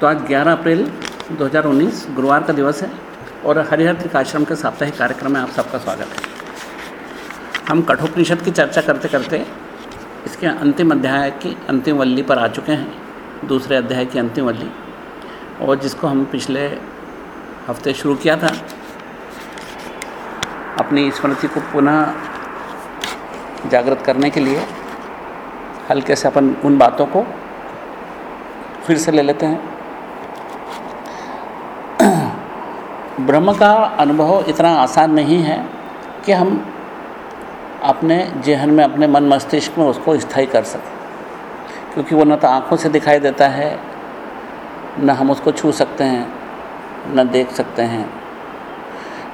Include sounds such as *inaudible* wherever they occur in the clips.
तो आज 11 अप्रैल 2019 गुरुवार का दिवस है और हरिहर त्रिक आश्रम के साप्ताहिक कार्यक्रम में आप सबका स्वागत है। हम कठोपनिषद की चर्चा करते करते इसके अंतिम अध्याय की अंतिम वल्ली पर आ चुके हैं, दूसरे अध्याय की अंतिम वल्ली, और जिसको हम पिछले हफ़्ते शुरू किया था। अपनी स्मृति को पुनः जागृत करने के लिए हल्के से अपन उन बातों को फिर से ले लेते हैं। ब्रह्म का अनुभव इतना आसान नहीं है कि हम अपने जेहन में, अपने मन मस्तिष्क में उसको स्थायी कर सकें। क्योंकि वो न तो आँखों से दिखाई देता है, न हम उसको छू सकते हैं, न देख सकते हैं।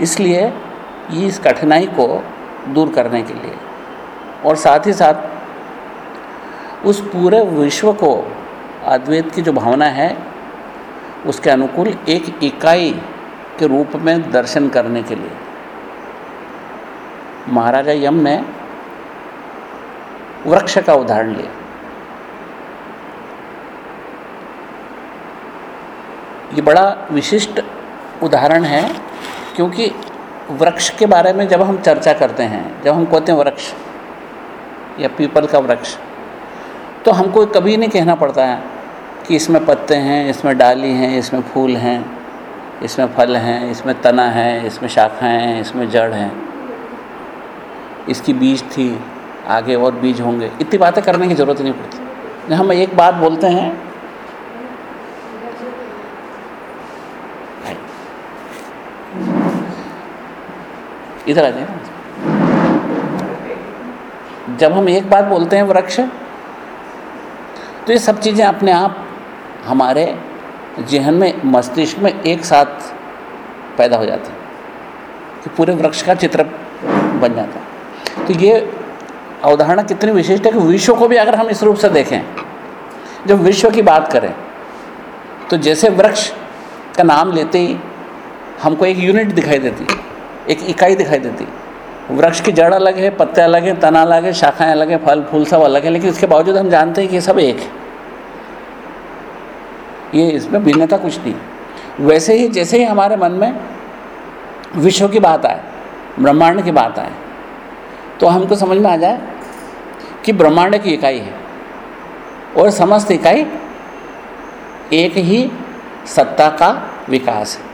इसलिए ये इस कठिनाई को दूर करने के लिए और साथ ही साथ उस पूरे विश्व को, अद्वैत की जो भावना है, उसके अनुकूल एक इकाई के रूप में दर्शन करने के लिए। महाराजा यम ने वृक्ष का उदाहरण लिया। ये बड़ा विशिष्ट उदाहरण है, क्योंकि वृक्ष के बारे में जब हम चर्चा करते हैं, जब हम कहते हैं वृक्ष, या पीपल का वृक्ष तो हमको कभी नहीं कहना पड़ता है कि इसमें पत्ते हैं, इसमें डाली हैं, इसमें फूल हैं। इसमें फल हैं, इसमें तना है, इसमें शाखाएँ हैं, इसमें जड़ हैं। इसकी बीज थी, आगे और बीज होंगे। इतनी बातें करने की ज़रूरत नहीं पड़ती। हम एक बात बोलते हैं इधर आ जाए जब हम एक बात बोलते हैं वृक्ष तो ये सब चीज़ें अपने आप हमारे जहन में, मस्तिष्क में एक साथ पैदा हो जाती कि पूरे वृक्ष का चित्र बन जाता है। तो ये अवधारणा कितनी विशिष्ट है कि विश्व को भी अगर हम इस रूप से देखें, जब विश्व की बात करें तो जैसे वृक्ष का नाम लेते ही हमको एक यूनिट दिखाई देती, एक इकाई दिखाई देती। वृक्ष की जड़ अलग है, पत्ते अलग हैं, तना अलग है, शाखाएँ अलग हैं, फल, फूल सब अलग है, लेकिन इसके बावजूद हम जानते हैं कि ये सब एक है। ये इसमें भिन्नता कुछ नहीं। वैसे ही, जैसे ही हमारे मन में विश्व की बात आए, ब्रह्मांड की बात आए तो हमको समझ में आ जाए कि ब्रह्मांड की इकाई है और समस्त इकाई एक ही सत्ता का विकास है।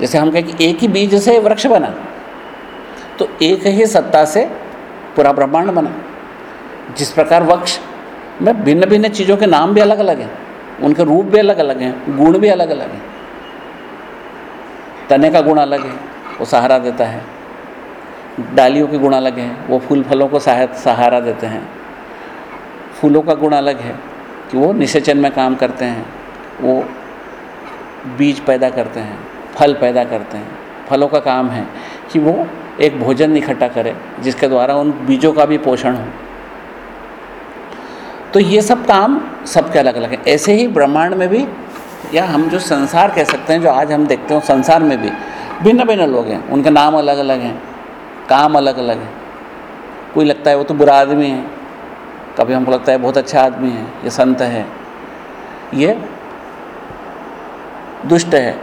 जैसे हम कहें कि एक ही बीज से वृक्ष बना तो एक ही सत्ता से पूरा ब्रह्मांड बना। जिस प्रकार वृक्ष में भिन्न भिन्न चीज़ों के नाम भी अलग अलग हैं उनके रूप भी अलग अलग हैं, गुण भी अलग अलग हैं। तने का गुण अलग है, वो सहारा देता है। डालियों के गुण अलग हैं, वो फूल फलों को सहारा देते हैं। फूलों का गुण अलग है कि वो निषेचन में काम करते हैं, वो बीज पैदा करते हैं, फल पैदा करते हैं, फलों का काम है कि वो एक भोजन इकट्ठा करे, जिसके द्वारा उन बीजों का भी पोषण हो। तो ये सब काम सबके अलग अलग हैं। ऐसे ही ब्रह्मांड में भी, या हम जो संसार कह सकते हैं, जो आज हम देखते हो, संसार में भी भिन्न भिन्न लोग हैं। उनके नाम अलग अलग हैं, काम अलग अलग है। कोई लगता है वो तो बुरा आदमी है। कभी हमको लगता है बहुत अच्छा आदमी है, ये संत है। ये दुष्ट है।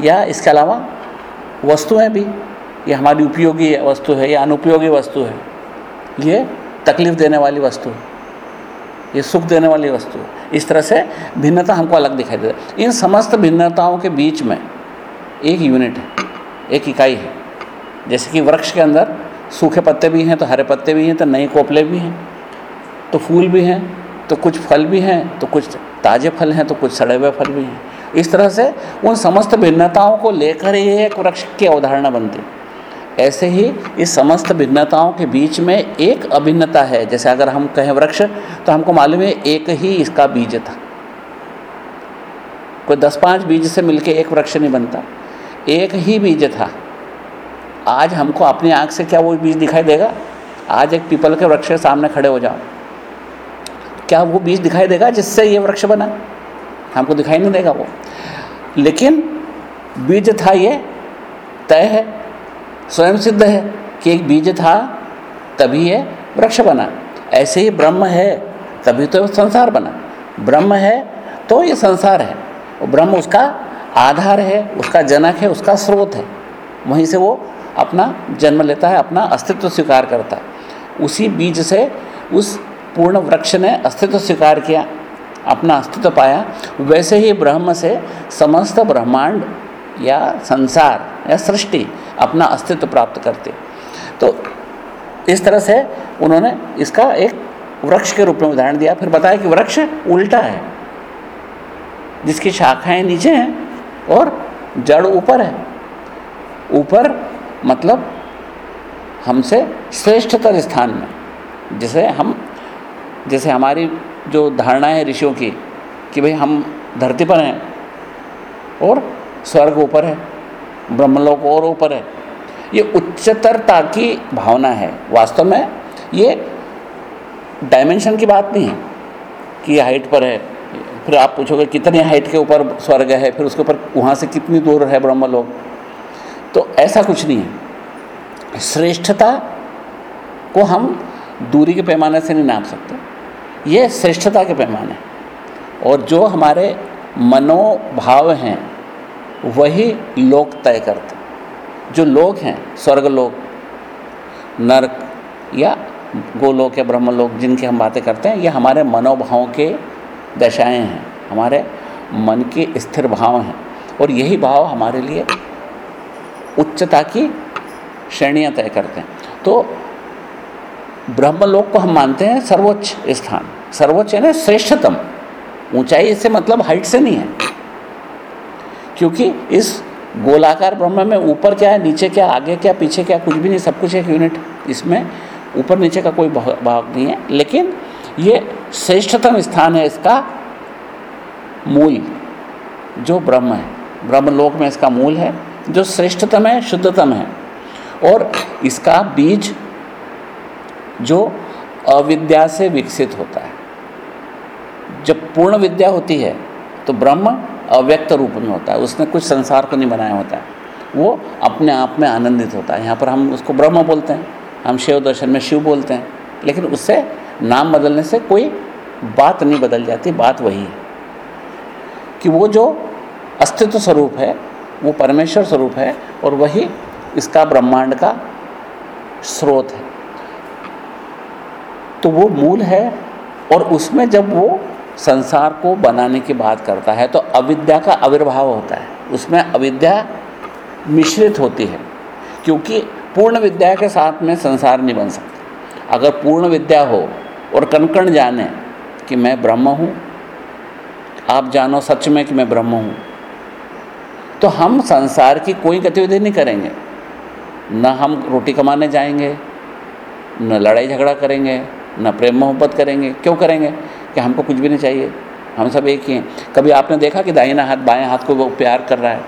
या इसके अलावा वस्तुएँ भी। ये हमारी उपयोगी वस्तु है, या अनुपयोगी वस्तु है। ये तकलीफ़ देने वाली वस्तु है। ये सुख देने वाली वस्तु है। इस तरह से भिन्नता हमको अलग दिखाई देता है। इन समस्त भिन्नताओं के बीच में एक यूनिट है, एक इकाई है। जैसे कि वृक्ष के अंदर सूखे पत्ते भी हैं तो हरे पत्ते भी हैं तो नए कोपले भी हैं तो फूल भी हैं तो कुछ फल भी हैं तो कुछ ताज़े फल हैं तो कुछ सड़े हुए फल भी हैं। इस तरह से उन समस्त भिन्नताओं को लेकर ही एक वृक्ष की अवधारणा बनती है। ऐसे ही इस समस्त भिन्नताओं के बीच में एक अभिन्नता है। जैसे अगर हम कहें वृक्ष तो हमको मालूम है एक ही इसका बीज था। कोई दस पाँच बीज से मिलके एक वृक्ष नहीं बनता। एक ही बीज था। आज हमको अपनी आँख से क्या वो बीज दिखाई देगा? आज एक पीपल के वृक्ष के सामने खड़े हो जाओ। क्या वो बीज दिखाई देगा जिससे ये वृक्ष बना? हमको दिखाई नहीं देगा वो। लेकिन बीज था ये, तय है। स्वयं सिद्ध है कि एक बीज था, तभी ये वृक्ष बना। ऐसे ही ब्रह्म है, तभी तो संसार बना। ब्रह्म है तो ये संसार है। और ब्रह्म उसका आधार है, उसका जनक है, उसका स्रोत है। वहीं से वो अपना जन्म लेता है, अपना अस्तित्व स्वीकार करता है। उसी बीज से उस पूर्ण वृक्ष ने अस्तित्व स्वीकार किया, अपना अस्तित्व पाया। वैसे ही ब्रह्म से समस्त ब्रह्मांड या संसार या सृष्टि अपना अस्तित्व प्राप्त करते। तो इस तरह से उन्होंने इसका एक वृक्ष के रूप में उदाहरण दिया। फिर बताया कि वृक्ष उल्टा है, जिसकी शाखाएँ नीचे हैं और जड़ ऊपर है। ऊपर मतलब हमसे श्रेष्ठतर स्थान में, जिसे हम, जैसे हमारी जो धारणा है ऋषियों की, कि भाई हम धरती पर हैं और स्वर्ग ऊपर है। ब्रह्मलोक और ऊपर है। ये उच्चतरता की भावना है। वास्तव में ये डायमेंशन की बात नहीं है कि हाइट पर है। फिर आप पूछोगे कितने हाइट के ऊपर स्वर्ग है, फिर उसके ऊपर वहाँ से कितनी दूर है ब्रह्मलोक? तो ऐसा कुछ नहीं है। श्रेष्ठता को हम दूरी के पैमाने से नहीं नाप सकते। ये श्रेष्ठता के पैमाने और जो हमारे मनोभाव हैं वही लोक तय करते जो लोग हैं स्वर्गलोक नरक या गोलोक या ब्रह्म ब्रह्मलोक, जिनकी हम बातें करते हैं, ये हमारे मनोभावों के दशाएँ हैं। हमारे मन के स्थिर भाव हैं। और यही भाव हमारे लिए उच्चता की श्रेणियाँ तय करते हैं। तो ब्रह्मलोक को हम मानते हैं सर्वोच्च स्थान। सर्वोच्च है ना श्रेष्ठतम। ऊंचाई से मतलब हाइट से नहीं है। क्योंकि इस गोलाकार ब्रह्म में ऊपर क्या है, नीचे क्या आगे क्या पीछे क्या कुछ भी नहीं, सब कुछ एक यूनिट इसमें। ऊपर नीचे का कोई भाव नहीं है। लेकिन ये श्रेष्ठतम स्थान है इसका मूल, जो ब्रह्म है। ब्रह्मलोक में इसका मूल है, जो श्रेष्ठतम है, शुद्धतम है। और इसका बीज जो अविद्या से विकसित होता है। जब पूर्ण विद्या होती है तो ब्रह्म अव्यक्त रूप में होता है, उसने कुछ संसार को नहीं बनाया होता है। वो अपने आप में आनंदित होता है। यहाँ पर हम उसको ब्रह्म बोलते हैं, हम शिव दर्शन में शिव बोलते हैं, लेकिन उससे नाम बदलने से कोई बात नहीं बदल जाती, बात वही है। कि वो जो अस्तित्व स्वरूप है, वो परमेश्वर स्वरूप है, और वही इसका ब्रह्मांड का स्रोत है। तो वो मूल है, और उसमें जब वो संसार को बनाने की बात करता है तो अविद्या का आविर्भाव होता है। उसमें अविद्या मिश्रित होती है, क्योंकि पूर्ण विद्या के साथ में संसार नहीं बन सकता। अगर पूर्ण विद्या हो और कण जाने कि मैं ब्रह्म हूँ, आप जानो सच में कि मैं ब्रह्म हूँ तो हम संसार की कोई गतिविधि नहीं करेंगे। न हम रोटी कमाने जाएँगे, न लड़ाई झगड़ा करेंगे, न प्रेम मोहब्बत करेंगे। क्यों करेंगे? कि हमको कुछ भी नहीं चाहिए। हम सब एक ही हैं। कभी आपने देखा कि दाहिना हाथ, बाएँ हाथ को वो प्यार कर रहा है?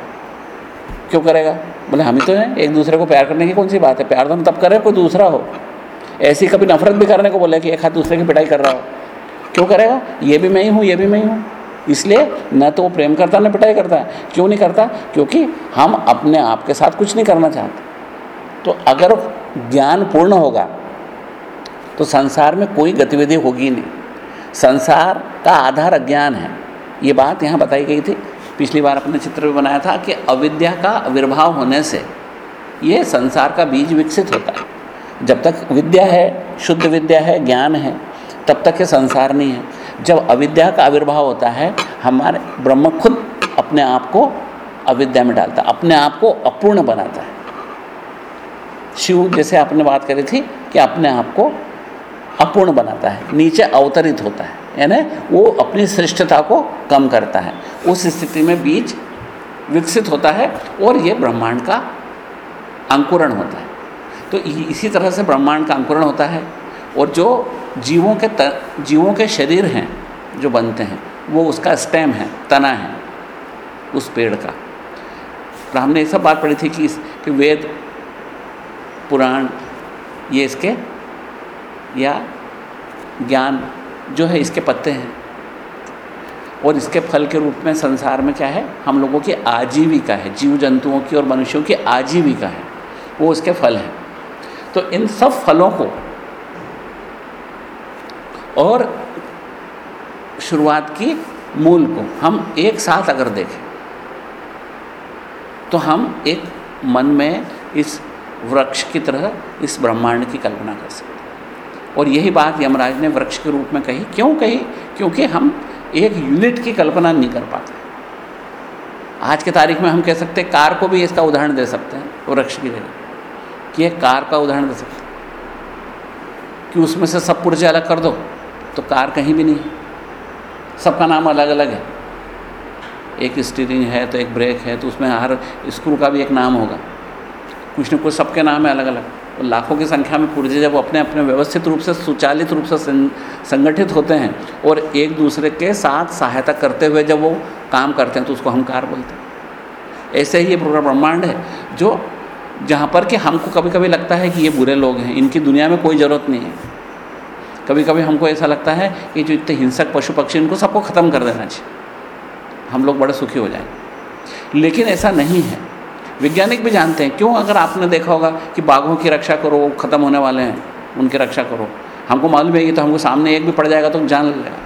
क्यों करेगा? बोले, हम ही तो हैं। एक दूसरे को प्यार करने की कौन सी बात है? प्यार तो हम तब करें कोई दूसरा हो। ऐसी कभी नफरत भी करने को बोले कि एक हाथ दूसरे की पिटाई कर रहा हो। क्यों करेगा? ये भी मैं ही हूँ, ये भी मैं ही हूँ। इसलिए न तो वो प्रेम करता, न पिटाई करता। है क्यों नहीं करता? क्योंकि हम अपने आप के साथ कुछ नहीं करना चाहते। तो अगर ज्ञान पूर्ण होगा तो संसार में कोई गतिविधि होगी नहीं। संसार का आधार अज्ञान है। ये बात यहाँ बताई गई थी। पिछली बार अपने चित्र में बनाया था कि अविद्या का आविर्भाव होने से ये संसार का बीज विकसित होता है। जब तक विद्या है, शुद्ध विद्या है, ज्ञान है, तब तक ये संसार नहीं है। जब अविद्या का आविर्भाव होता है, हमारे ब्रह्म खुद अपने आप को अविद्या में डालता है, अपने आप को अपूर्ण बनाता है। शिव जैसे आपने बात करी थी कि अपने आप को अपूर्ण बनाता है नीचे अवतरित होता है यानी वो अपनी श्रेष्ठता को कम करता है। उस स्थिति में बीज विकसित होता है और ये ब्रह्मांड का अंकुरण होता है। तो इसी तरह से ब्रह्मांड का अंकुरण होता है और जो जीवों के त, जीवों के शरीर हैं जो बनते हैं वो उसका स्टेम है तना है उस पेड़ का। तो हमने ये सब बात पढ़ी थी कि, इस, कि वेद पुराण ये इसके या ज्ञान जो है इसके पत्ते हैं। और इसके फल के रूप में संसार में क्या है? हम लोगों की आजीविका है जीव जंतुओं की और मनुष्यों की आजीविका है। वो इसके फल हैं। तो इन सब फलों को और शुरुआत की मूल को हम एक साथ अगर देखें तो हम एक मन में इस वृक्ष की तरह, इस ब्रह्मांड की कल्पना कर सकते हैं। और यही बात यमराज ने वृक्ष के रूप में कही। क्यों कही? क्योंकि हम एक यूनिट की कल्पना नहीं कर पाते। आज के तारीख में हम कह सकते हैं, कार को भी इसका उदाहरण दे सकते हैं, वृक्ष की जगह। कि एक कार का उदाहरण दे सकते हैं। कि उसमें से सब पुर्जे अलग कर दो तो कार कहीं भी नहीं है। सबका नाम अलग अलग है। एक स्टीयरिंग है तो एक ब्रेक है तो उसमें हर स्क्रू का भी एक नाम होगा। कुछ न कुछ सबके नाम है अलग अलग तो लाखों की संख्या में पुर्जे जब अपने अपने व्यवस्थित रूप से, सुचालित रूप से संगठित होते हैं और एक दूसरे के साथ सहायता करते हुए जब वो काम करते हैं तो उसको हम कार बोलते हैं। ऐसे ही ये पूरा ब्रह्मांड है, जो जहाँ पर कि हमको कभी कभी लगता है कि ये बुरे लोग हैं, इनकी दुनिया में कोई ज़रूरत नहीं है। कभी कभी हमको ऐसा लगता है कि जो इतने हिंसक पशु पक्षी इनको सबको ख़त्म कर देना चाहिए। हम लोग बड़े सुखी हो जाएँगे। लेकिन ऐसा नहीं है। वैज्ञानिक भी जानते हैं। क्यों? अगर आपने देखा होगा कि बाघों की रक्षा करो, वो ख़त्म होने वाले हैं, उनकी रक्षा करो। हमको मालूम है कि तो हमको सामने एक भी पड़ जाएगा तो जान लेगा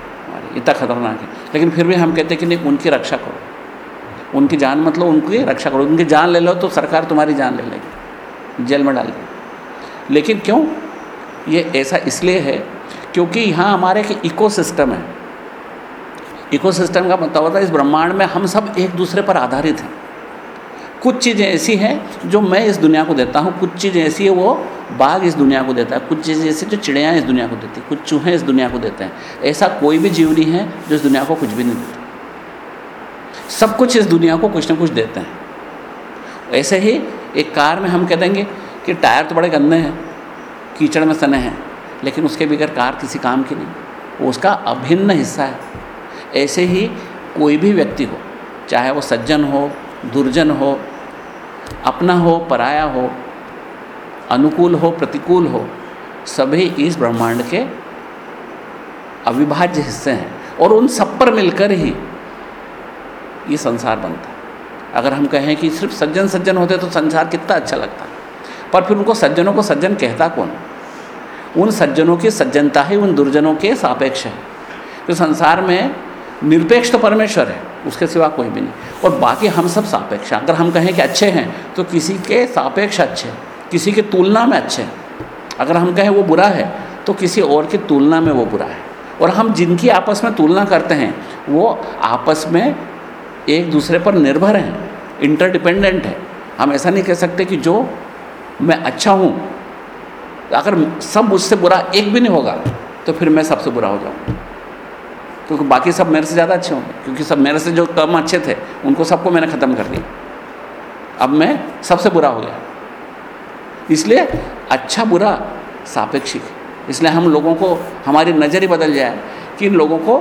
इतना खतरनाक है। लेकिन फिर भी हम कहते हैं कि नहीं, उनकी रक्षा करो। उनकी जान मतलब उनकी रक्षा करो। उनकी जान ले लो तो सरकार तुम्हारी जान ले लेगी। जेल में डाल देगी। लेकिन क्यों? ये ऐसा इसलिए है क्योंकि यहाँ हमारे एक इकोसिस्टम है। इकोसिस्टम का मतलब होता है, इस ब्रह्मांड में हम सब एक दूसरे पर आधारित हैं। कुछ चीज़ें ऐसी हैं जो मैं इस दुनिया को देता हूँ, कुछ चीज़ें ऐसी है वो बाघ इस दुनिया को देता है, कुछ चीज़ें ऐसी जो चिड़ियाँ इस दुनिया को देती हैं, कुछ चूहे इस दुनिया को देते हैं। ऐसा कोई भी जीव नहीं है जो इस दुनिया को कुछ भी नहीं देता। सब कुछ इस दुनिया को कुछ ना कुछ देते हैं। ऐसे ही एक कार में हम कह देंगे कि टायर तो बड़े गंदे हैं, कीचड़ में सने हैं, लेकिन उसके बगैर कार किसी काम की नहीं। वो उसका अभिन्न हिस्सा है। ऐसे ही कोई भी व्यक्ति हो, चाहे वो सज्जन हो दुर्जन हो, अपना हो, पराया हो, अनुकूल हो, प्रतिकूल हो, सभी इस ब्रह्मांड के अविभाज्य हिस्से हैं और उन सब पर मिलकर ही ये संसार बनता है। अगर हम कहें कि सिर्फ़ सज्जन सज्जन होते तो संसार कितना अच्छा लगता, पर फिर उनको सज्जनों को सज्जन कहता कौन? उन सज्जनों की सज्जनता ही उन दुर्जनों के सापेक्ष है। तो संसार में निरपेक्ष तो परमेश्वर है उसके सिवा कोई भी नहीं। और बाकी हम सब सापेक्ष अगर हम कहें कि अच्छे हैं तो किसी के सापेक्ष अच्छे किसी की तुलना में अच्छे हैं। अगर हम कहें वो बुरा है तो किसी और की तुलना में वो बुरा है। और हम जिनकी आपस में तुलना करते हैं, वो आपस में एक दूसरे पर निर्भर हैं। इंटरडिपेंडेंट है। हम ऐसा नहीं कह सकते कि जो मैं अच्छा हूँ, अगर सब मुझसे बुरा एक भी नहीं होगा तो फिर मैं सबसे बुरा हो जाऊँगा। क्योंकि बाकी सब मेरे से ज़्यादा अच्छे होंगे। क्योंकि सब मेरे से जो कम अच्छे थे, उनको सबको मैंने ख़त्म कर दिया। अब मैं सबसे बुरा हो गया। इसलिए अच्छा बुरा सापेक्षिक इसलिए हम लोगों को, हमारी नज़र ही बदल जाए कि इन लोगों को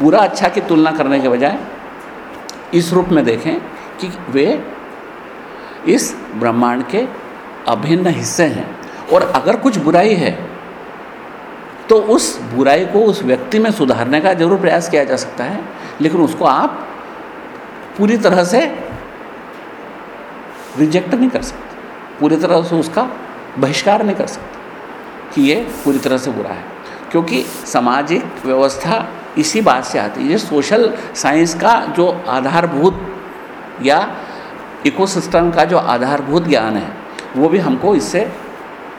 बुरा अच्छा की तुलना करने के बजाय इस रूप में देखें कि वे इस ब्रह्मांड के अभिन्न हिस्से हैं। और अगर कुछ बुराई है तो उस बुराई को उस व्यक्ति में सुधारने का ज़रूर प्रयास किया जा सकता है, लेकिन उसको आप पूरी तरह से रिजेक्ट नहीं कर सकते। पूरी तरह से उसका बहिष्कार नहीं कर सकते कि ये पूरी तरह से बुरा है। क्योंकि सामाजिक व्यवस्था इसी बात से आती है, ये सोशल साइंस का जो आधारभूत या इकोसिस्टम का जो आधारभूत ज्ञान है, वो भी हमको इससे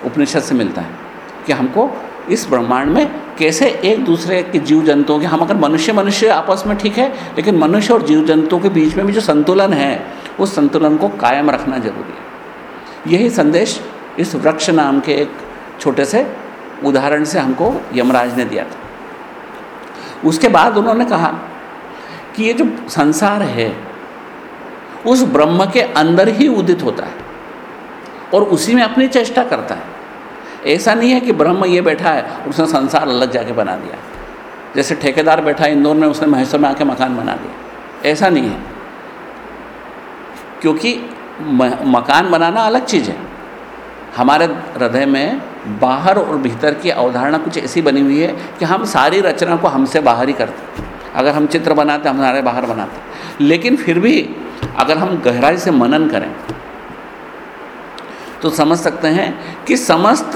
उपनिषद से मिलता है कि हमको इस ब्रह्मांड में कैसे एक दूसरे के जीव जंतुओं के, हम अगर मनुष्य मनुष्य आपस में ठीक है, लेकिन मनुष्य और जीव जंतुओं के बीच में भी जो संतुलन है, उस संतुलन को कायम रखना ज़रूरी है। यही संदेश इस वृक्ष नाम के एक छोटे से उदाहरण से हमको यमराज ने दिया था। उसके बाद उन्होंने कहा कि ये जो संसार है, उस ब्रह्म के अंदर ही उदित होता है और उसी में अपनी चेष्टा करता है। ऐसा नहीं है कि ब्रह्म ये बैठा है, उसने संसार अलग जाके बना दिया। जैसे ठेकेदार बैठा है इंदौर में, उसने महेश्वर में आके मकान बना दिया। ऐसा नहीं है। क्योंकि मकान बनाना अलग चीज़ है। हमारे हृदय में बाहर और भीतर की अवधारणा कुछ ऐसी बनी हुई है कि हम सारी रचना को हमसे बाहर ही करते अगर हम चित्र बनाते, हम हमारे बाहर बनाते लेकिन फिर भी अगर हम गहराई से मनन करें तो समझ सकते हैं कि समस्त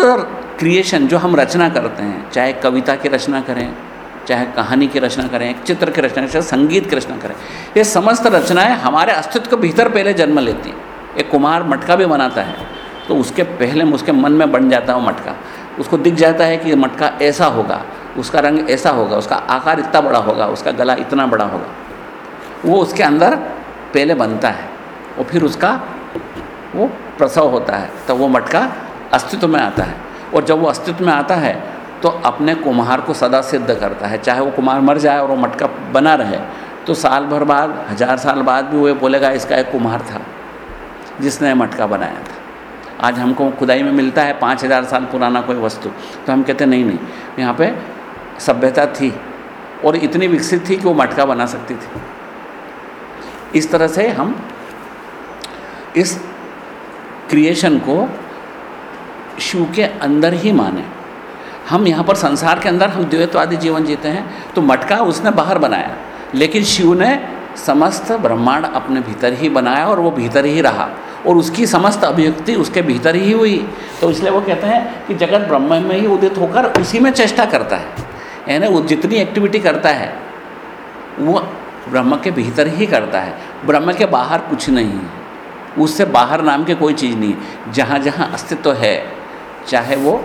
क्रिएशन जो हम रचना करते हैं, चाहे कविता की रचना करें, चाहे कहानी की रचना करें चित्र की रचना करें संगीत की रचना करें, ये समस्त रचनाएँ हमारे अस्तित्व के भीतर पहले जन्म लेती हैं। एक कुमार मटका भी बनाता है तो उसके पहले उसके मन में बन जाता है वो मटका। उसको दिख जाता है कि मटका ऐसा होगा, उसका रंग ऐसा होगा, उसका आकार इतना बड़ा होगा, उसका गला इतना बड़ा होगा। वो उसके अंदर पहले बनता है, और फिर उसका वो प्रसव होता है तो वो मटका अस्तित्व में आता है। और जब वो अस्तित्व में आता है तो अपने कुम्हार को सदा सिद्ध करता है। चाहे वो कुम्हार मर जाए और वो मटका बना रहे तो साल भर बाद, हज़ार साल बाद भी वो बोलेगा, इसका एक कुम्हार था, जिसने मटका बनाया था। आज हमको खुदाई में मिलता है पाँच हज़ार साल पुराना कोई वस्तु। तो हम कहते नहीं नहीं, यहाँ पे सभ्यता थी और इतनी विकसित थी कि वो मटका बना सकती थी। इस तरह से हम इस क्रिएशन को शिव के अंदर ही माने। हम यहाँ पर संसार के अंदर हम द्वैतवादी जीवन जीते हैं तो मटका उसने बाहर बनाया। लेकिन शिव ने समस्त ब्रह्मांड अपने भीतर ही बनाया और वो भीतर ही रहा। और उसकी समस्त अभिव्यक्ति उसके भीतर ही हुई। तो इसलिए वो कहते हैं कि जगत ब्रह्म में ही उदित होकर उसी में चेष्टा करता है। यानी वो जितनी एक्टिविटी करता है, वो ब्रह्म के भीतर ही करता है। ब्रह्म के बाहर कुछ नहीं है। उससे बाहर नाम की कोई चीज़ नहीं। जहाँ जहाँ अस्तित्व है, चाहे वो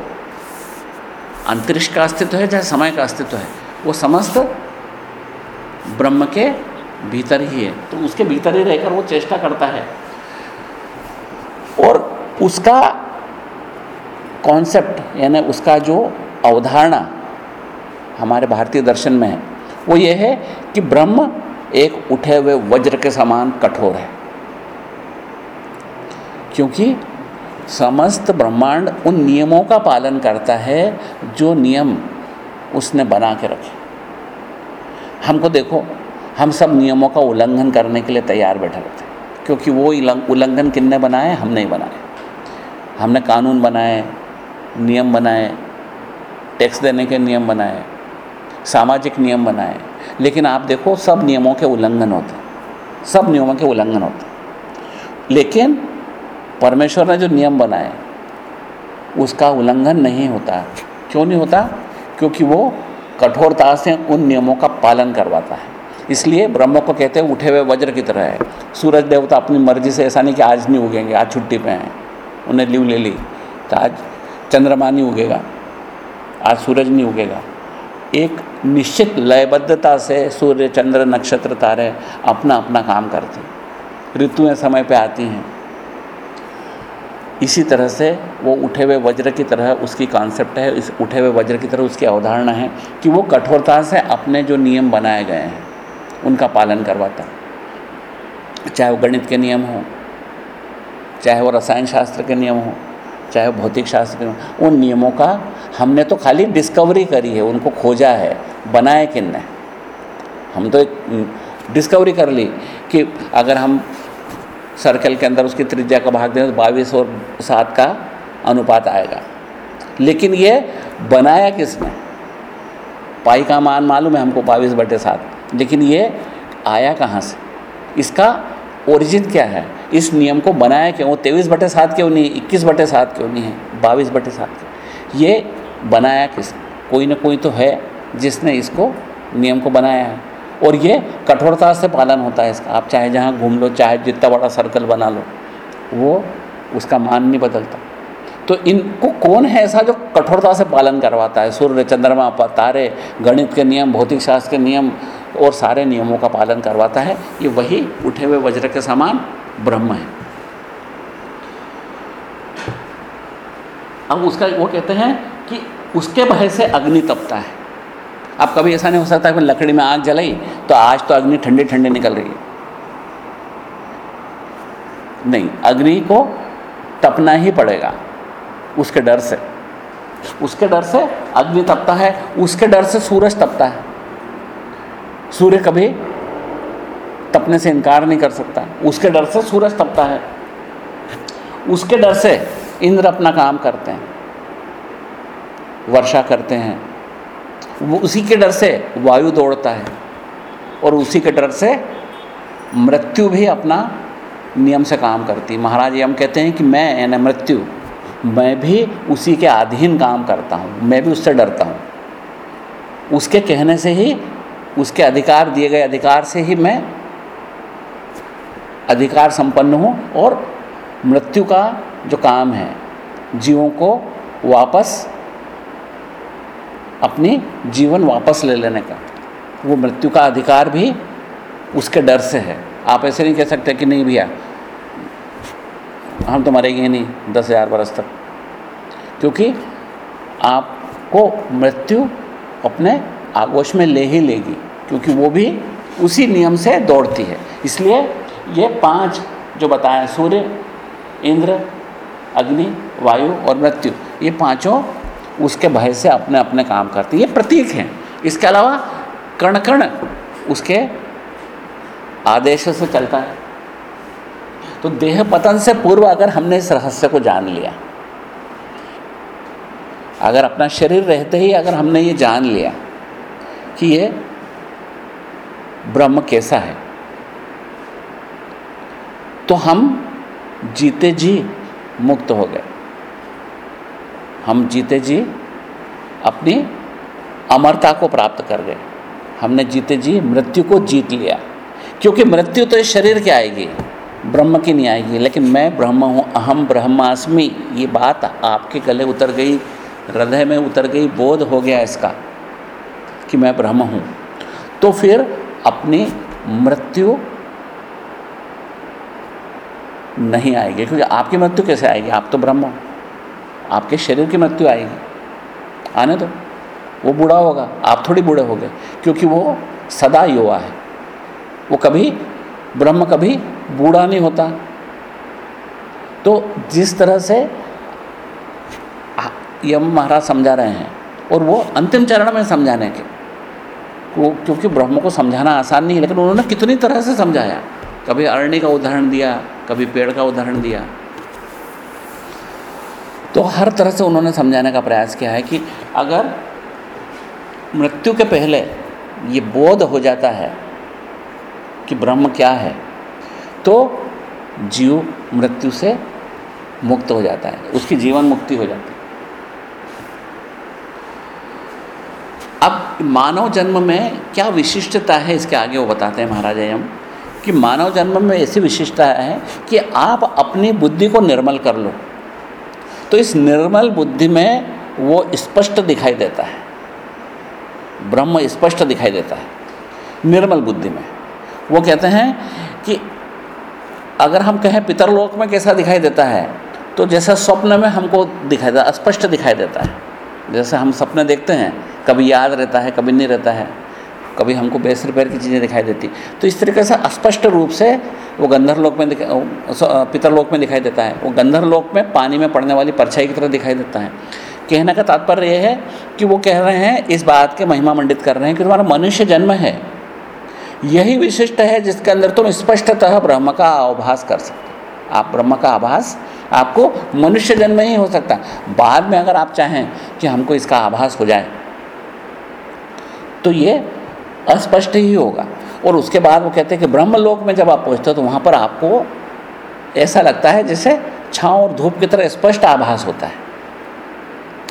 अंतरिक्ष का अस्तित्व है, चाहे समय का अस्तित्व है, वो समस्त ब्रह्म के भीतर ही है। तो उसके भीतर ही रहकर वो चेष्टा करता है। और उसका कॉन्सेप्ट यानी उसका जो अवधारणा हमारे भारतीय दर्शन में है, वो ये है कि ब्रह्म एक उठे हुए वज्र के समान कठोर है। क्योंकि समस्त ब्रह्मांड उन नियमों का पालन करता है जो नियम उसने बना के रखे। हमको देखो, हम सब नियमों का उल्लंघन करने के लिए तैयार बैठे रहते हैं, क्योंकि वो उल्लंघन किन्ने बनाए? हम नहीं बनाए। हमने कानून बनाए, नियम बनाए, टैक्स देने के नियम बनाए, सामाजिक नियम बनाए, लेकिन आप देखो, सब नियमों के उल्लंघन होते हैं, सब नियमों के उल्लंघन होते लेकिन परमेश्वर ने जो नियम बनाए, उसका उल्लंघन नहीं होता। क्यों नहीं होता? क्योंकि वो कठोरता से उन नियमों का पालन करवाता है। इसलिए ब्रह्म को कहते हैं, उठे हुए वज्र की तरह है। सूरज देवता अपनी मर्ज़ी से, ऐसा नहीं कि आज नहीं उगेंगे, आज छुट्टी पे हैं। उन्हें लीव ले ली तो आज चंद्रमा नहीं उगेगा, आज सूरज नहीं उगेगा। एक निश्चित लयबद्धता से सूर्य, चंद्र, नक्षत्र, तारे अपना अपना काम करते ऋतुएँ समय पे आती हैं। इसी तरह से वो उठे हुए वज्र की तरह उसकी कॉन्सेप्ट है, इस उठे हुए वज्र की तरह उसकी अवधारणा है कि वो कठोरता से अपने जो नियम बनाए गए हैं, उनका पालन करवाता चाहे वो गणित के नियम हो, चाहे वो रसायन शास्त्र के नियम हो, चाहे वो भौतिक शास्त्र के नियम उन नियमों का हमने तो खाली डिस्कवरी करी है, उनको खोजा है, बनाए किन ने हम तो एक डिस्कवरी कर ली कि अगर हम सर्कल के अंदर उसकी त्रिज्या का भाग दें तो बाईस और सात का अनुपात आएगा। लेकिन ये बनाया किसने? पाई का मान मालूम है हमको बाईस बटे सात। लेकिन ये आया कहाँ से? इसका ओरिजिन क्या है? इस नियम को बनाया क्यों? तेईस बटे सात क्यों नहीं? इक्कीस बटे सात क्यों नहीं है? बाईस बटे सात ये बनाया किस कोई ना कोई तो है जिसने इसको नियम को बनाया है। और ये कठोरता से पालन होता है इसका। आप चाहे जहाँ घूम लो, चाहे जितना बड़ा सर्कल बना लो, वो उसका मान नहीं बदलता। तो इनको कौन है ऐसा जो कठोरता से पालन करवाता है? सूर्य, चंद्रमा, पर तारे, गणित के नियम, भौतिक शास्त्र के नियम और सारे नियमों का पालन करवाता है। ये वही उठे हुए वज्र के समान ब्रह्म है। अब उसका वो कहते हैं कि उसके भय से अग्नि तपता है। अब कभी ऐसा नहीं हो सकता कि लकड़ी में आग जलाई तो आज तो अग्नि ठंडी ठंडी निकल रही है। नहीं, अग्नि को तपना ही पड़ेगा, उसके डर से। उसके डर से अग्नि तपता है, उसके डर से सूरज तपता है। सूर्य कभी तपने से इनकार नहीं कर सकता, उसके डर से सूरज तपता है। उसके डर से इंद्र अपना काम करते हैं, वर्षा करते हैं वो उसी के डर से वायु दौड़ता है और उसी के डर से मृत्यु भी अपना नियम से काम करती महाराज ये हम कहते हैं कि मैं यानी मृत्यु, मैं भी उसी के अधीन काम करता हूँ, मैं भी उससे डरता हूँ। उसके कहने से ही, उसके अधिकार, दिए गए अधिकार से ही मैं अधिकार संपन्न हूँ और मृत्यु का जो काम है, जीवों को वापस अपनी जीवन वापस ले लेने का। वो मृत्यु का अधिकार भी उसके डर से है। आप ऐसे नहीं कह सकते कि नहीं भैया, हम तो मरेंगे नहीं दस हज़ार बरस तक। क्योंकि आपको मृत्यु अपने आगोश में ले ही लेगी, क्योंकि वो भी उसी नियम से दौड़ती है। इसलिए ये पाँच जो बताए, सूर्य, इंद्र, अग्नि, वायु और मृत्यु, ये पाँचों उसके भय से अपने अपने काम करते हैं। ये प्रतीक हैं। इसके अलावा कण कण उसके आदेश से चलता है। तो देह पतन से पूर्व अगर हमने इस रहस्य को जान लिया, अगर अपना शरीर रहते ही अगर हमने ये जान लिया कि ये ब्रह्म कैसा है तो हम जीते जी मुक्त हो गए। हम जीते जी अपनी अमरता को प्राप्त कर गए। हमने जीते जी मृत्यु को जीत लिया। क्योंकि मृत्यु तो इस शरीर की आएगी, ब्रह्म की नहीं आएगी, लेकिन मैं ब्रह्म हूँ, अहम ब्रह्मास्मि, ये बात आपके गले उतर गई, हृदय में उतर गई, बोध हो गया इसका कि मैं ब्रह्म हूँ। तो फिर अपनी मृत्यु नहीं आएगी, क्योंकि आपकी मृत्यु कैसे आएगी? आप तो ब्रह्म हो। आपके शरीर की मृत्यु आएगी। आने दो। वो बूढ़ा होगा। आप थोड़ी बूढ़े हो गए, क्योंकि वो सदा युवा है। वो कभी ब्रह्म, कभी बूढ़ा नहीं होता। तो जिस तरह से यम महाराज समझा रहे हैं, और वो अंतिम चरण में समझाने के, वो क्योंकि ब्रह्म को समझाना आसान नहीं है, लेकिन उन्होंने कितनी तरह से समझाया। कभी अरण्य का उदाहरण दिया, कभी पेड़ का उदाहरण दिया। तो हर तरह से उन्होंने समझाने का प्रयास किया है कि अगर मृत्यु के पहले ये बोध हो जाता है कि ब्रह्म क्या है तो जीव मृत्यु से मुक्त हो जाता है, उसकी जीवन मुक्ति हो जाती है। अब मानव जन्म में क्या विशिष्टता है, इसके आगे वो बताते हैं महाराज यम कि मानव जन्म में ऐसी विशिष्टता है कि आप अपनी बुद्धि को निर्मल कर लो। तो इस निर्मल बुद्धि में वो स्पष्ट दिखाई देता है। ब्रह्म स्पष्ट दिखाई देता है, निर्मल बुद्धि में। वो कहते हैं कि अगर हम कहें पितरलोक में कैसा दिखाई देता है तो जैसा स्वप्न में हमको दिखाई देता स्पष्ट दिखाई देता है। जैसे हम सपने देखते हैं, कभी याद रहता है, कभी नहीं रहता है। कभी हमको बेस रिपेयर की चीज़ें दिखाई देती। तो इस तरीके से स्पष्ट रूप से वो गंधर्व लोक में पितरलोक में दिखाई देता है। वो गंधर्व लोक में पानी में पड़ने वाली परछाई की तरह दिखाई देता है। कहने का तात्पर्य यह है कि वो कह रहे हैं, इस बात के महिमा मंडित कर रहे हैं कि तुम्हारा मनुष्य जन्म है। यही विशिष्ट है जिसके अंदर तुम स्पष्टतः ब्रह्म का आभास कर सकते आप ब्रह्म का आभास, आपको मनुष्य जन्म ही हो सकता बाद में अगर आप चाहें कि हमको इसका आभास हो जाए तो ये अस्पष्ट ही होगा। और उसके बाद वो कहते हैं कि ब्रह्म लोक में जब आप पहुँचते हो तो वहाँ पर आपको ऐसा लगता है जैसे छाँव और धूप की तरह स्पष्ट आभास होता है।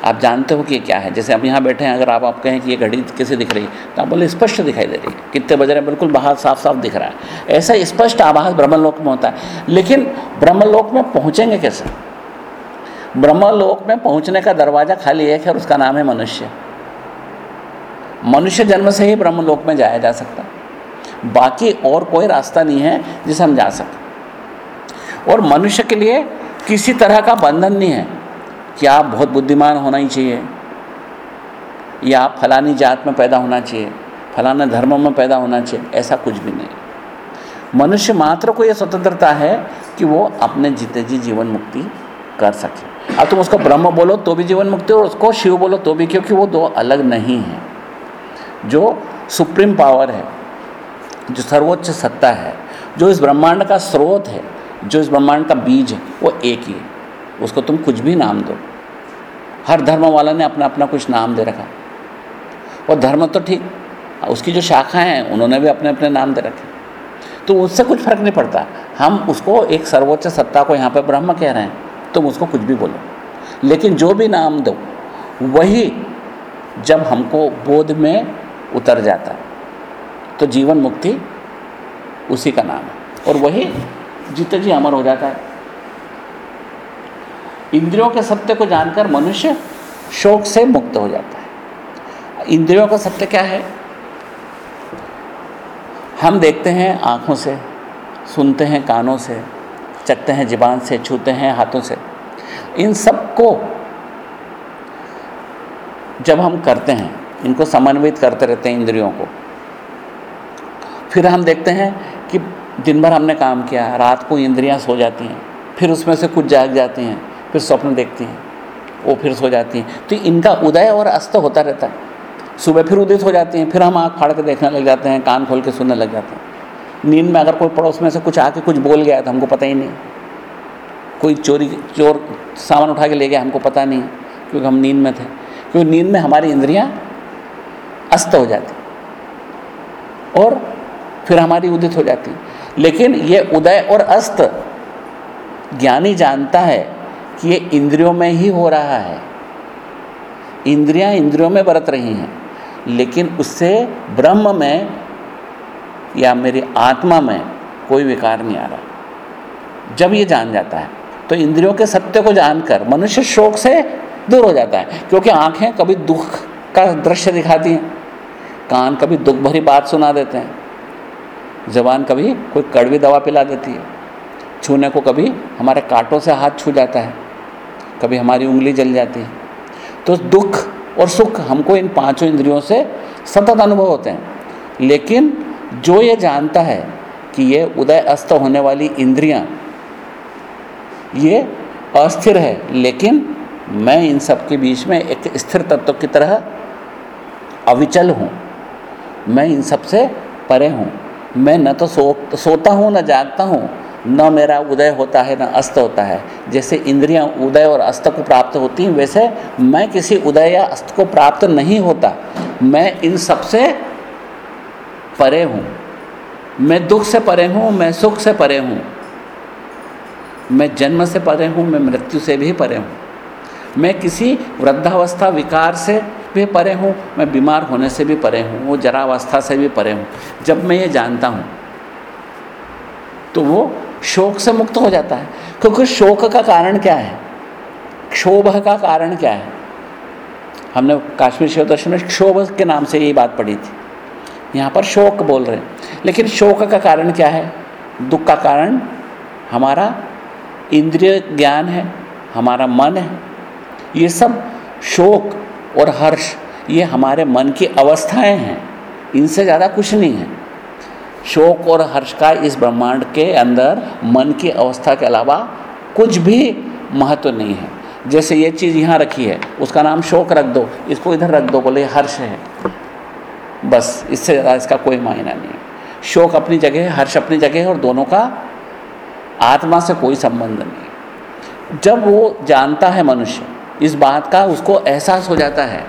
आप जानते हो कि ये क्या है? जैसे आप यहाँ बैठे हैं, अगर आप आप कहें कि ये घड़ी कैसे दिख रही है तो आप बोले, स्पष्ट दिखाई दे रही है। कितने बज रहे हैं? बिल्कुल बाहर साफ़ साफ़ दिख रहा है। ऐसा स्पष्ट आभास ब्रह्मलोक में होता है। लेकिन ब्रह्मलोक में पहुँचेंगे कैसे? ब्रह्मलोक में पहुँचने का दरवाज़ा खाली एक है और उसका नाम है मनुष्य। मनुष्य जन्म से ही ब्रह्मलोक में जाया जा सकता। बाकी और कोई रास्ता नहीं है जिसे हम जा सकें। और मनुष्य के लिए किसी तरह का बंधन नहीं है कि आप बहुत बुद्धिमान होना ही चाहिए, या आप फलानी जात में पैदा होना चाहिए, फलाना धर्म में पैदा होना चाहिए, ऐसा कुछ भी नहीं। मनुष्य मात्र को यह स्वतंत्रता है कि वो अपने जीते जी जीवन मुक्ति कर सके। अब तुम उसको ब्रह्म बोलो तो भी जीवन मुक्ति, और उसको शिव बोलो तो भी, क्योंकि वो दो अलग नहीं हैं। जो सुप्रीम पावर है, जो सर्वोच्च सत्ता है, जो इस ब्रह्मांड का स्रोत है, जो इस ब्रह्मांड का बीज है, वो एक ही है। उसको तुम कुछ भी नाम दो। हर धर्म वाला ने अपना अपना कुछ नाम दे रखा। और धर्म तो ठीक, उसकी जो शाखा हैं, उन्होंने भी अपने अपने नाम दे रखे। तो उससे कुछ फ़र्क नहीं पड़ता। हम उसको एक सर्वोच्च सत्ता को यहाँ पर ब्रह्म कह रहे हैं, तुम उसको कुछ भी बोलो। लेकिन जो भी नाम दो, वही जब हमको बोध में उतर जाता है। तो जीवन मुक्ति उसी का नाम है। और वही जीते जी अमर हो जाता है। इंद्रियों के सत्य को जानकर मनुष्य शोक से मुक्त हो जाता है। इंद्रियों का सत्य क्या है? हम देखते हैं आँखों से, सुनते हैं कानों से, चखते हैं ज़बान से, छूते हैं हाथों से। इन सबको जब हम करते हैं इनको समन्वित करते रहते हैं इंद्रियों को। फिर हम देखते हैं कि दिन भर हमने काम किया, रात को इंद्रियाँ सो जाती हैं, फिर उसमें से कुछ जाग जाती हैं, फिर स्वप्न देखती हैं, वो फिर सो जाती हैं। तो इनका उदय और अस्त होता रहता है। सुबह फिर उदित हो जाती हैं, फिर हम आँख फाड़ के देखने लग जाते हैं, कान खोल के सुनने लग जाते हैं। नींद में अगर कोई पड़ोस में से कुछ आके कुछ बोल गया तो हमको पता ही नहीं। कोई चोरी, चोर सामान उठा के ले गया हमको पता नहीं, क्योंकि हम नींद में थे। क्योंकि नींद में हमारी इंद्रियाँ अस्त हो जाती। और फिर हमारी उदित हो जाती। लेकिन ये उदय और अस्त, ज्ञानी जानता है कि ये इंद्रियों में ही हो रहा है। इंद्रियाँ इंद्रियों में बरत रही हैं, लेकिन उससे ब्रह्म में या मेरी आत्मा में कोई विकार नहीं आ रहा। जब ये जान जाता है तो इंद्रियों के सत्य को जानकर मनुष्य शोक से दूर हो जाता है, क्योंकि आँखें कभी दुख का दृश्य दिखाती हैं। कान कभी दुख भरी बात सुना देते हैं। जबान कभी कोई कड़वी दवा पिला देती है। छूने को कभी हमारे कांटों से हाथ छू जाता है। कभी हमारी उंगली जल जाती है। तो दुख और सुख हमको इन पाँचों इंद्रियों से सतत अनुभव होते हैं। लेकिन जो ये जानता है कि ये उदय अस्त होने वाली इंद्रियाँ, ये अस्थिर है, लेकिन मैं इन सब के बीच में एक स्थिर तत्व की तरह अविचल हूँ। मैं इन सबसे परे हूँ। मैं न तो सो, सोता हूँ, न जागता हूँ, न मेरा उदय होता है, न अस्त होता है। जैसे इंद्रियाँ उदय और अस्त को प्राप्त होती हैं, वैसे मैं किसी उदय या अस्त को प्राप्त नहीं होता। मैं इन सबसे परे हूँ। मैं दुख से परे हूँ, मैं सुख से परे हूँ। मैं जन्म से परे हूँ, मैं मृत्यु से भी परे हूँ। मैं किसी वृद्धावस्था विकार से भी परे हूँ, मैं बीमार होने से भी परे हूँ, वो जरावस्था से भी परे हूँ। जब मैं ये जानता हूँ तो वो शोक से मुक्त हो जाता है। क्योंकि शोक का कारण क्या है? क्षोभ का कारण क्या है? हमने काश्मीर शिव दर्शन में क्षोभ के नाम से यही बात पढ़ी थी। यहाँ पर शोक बोल रहे हैं। लेकिन शोक का कारण क्या है? दुख का कारण हमारा इंद्रिय ज्ञान है, हमारा मन है। ये सब शोक और हर्ष, ये हमारे मन की अवस्थाएँ हैं। इनसे ज़्यादा कुछ नहीं है। शोक और हर्ष का इस ब्रह्मांड के अंदर मन की अवस्था के अलावा कुछ भी महत्व नहीं है। जैसे ये चीज़ यहाँ रखी है, उसका नाम शोक रख दो, इसको इधर रख दो, बोले, हर्ष है। बस, इससे ज़्यादा इसका कोई मायना नहीं है। शोक अपनी जगह है हर्ष अपनी जगह है और दोनों का आत्मा से कोई संबंध नहीं जब वो जानता है मनुष्य इस बात का उसको एहसास हो जाता है।